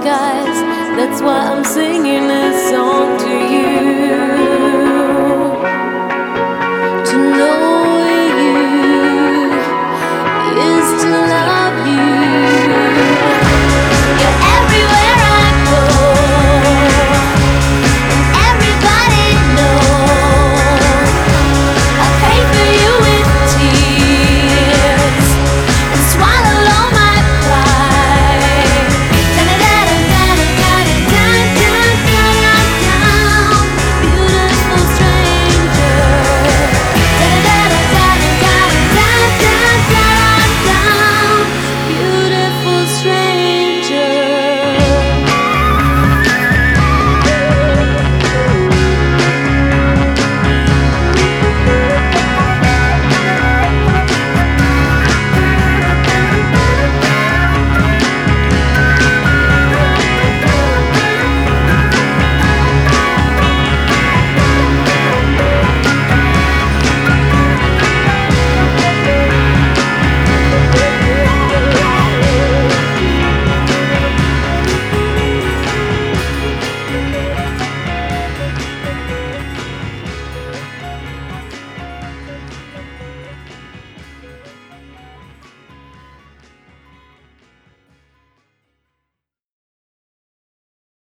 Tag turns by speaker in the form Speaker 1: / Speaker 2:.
Speaker 1: disguise. That's why I'm singing.